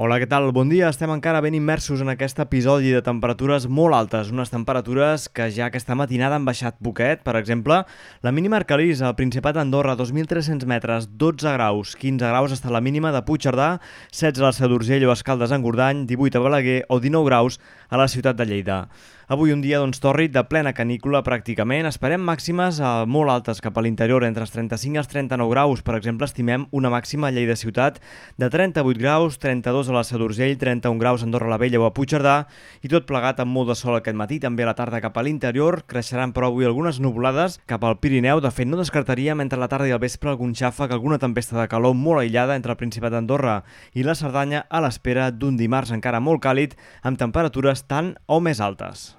Hola, què tal? Bon dia. Estem encara ben immersos en aquest episodi de temperatures molt altes, unes temperatures que ja aquesta matinada han baixat poquet. Per exemple, la mínima Arcalís al Principat d'Andorra, 2.300 metres, 12 graus, 15 graus està la mínima de Puigcerdà, 16 a la Seu d'Urgell o Escaldes en Gordany, 18 a Balaguer o 19 graus a la ciutat de Lleida. Avui un dia doncs, tòrrid de plena canícula pràcticament. Esperem màximes eh, molt altes cap a l'interior, entre els 35 i els 39 graus. Per exemple, estimem una màxima a Lleida Ciutat de 38 graus, 32 a la Seu d'Urgell, 31 graus a Andorra la Vella o a Puigcerdà i tot plegat amb molt de sol aquest matí. També a la tarda cap a l'interior creixeran però avui algunes nuvolades cap al Pirineu. De fet, no descartaríem entre la tarda i el vespre algun xàfec, alguna tempesta de calor molt aïllada entre el Principat d'Andorra i la Cerdanya a l'espera d'un dimarts encara molt càlid amb temperatures tan o més altes.